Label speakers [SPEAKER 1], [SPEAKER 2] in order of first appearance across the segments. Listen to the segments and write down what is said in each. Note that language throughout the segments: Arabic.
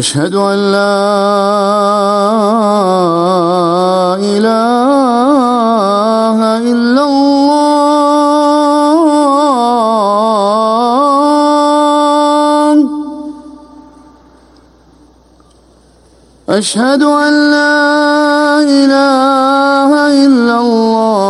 [SPEAKER 1] أشهد أن لا إله إلا الله. أشهد أن لا إله إلا الله.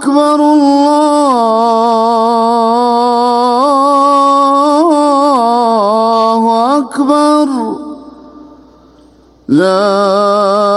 [SPEAKER 1] أكبر الله أكبر. لا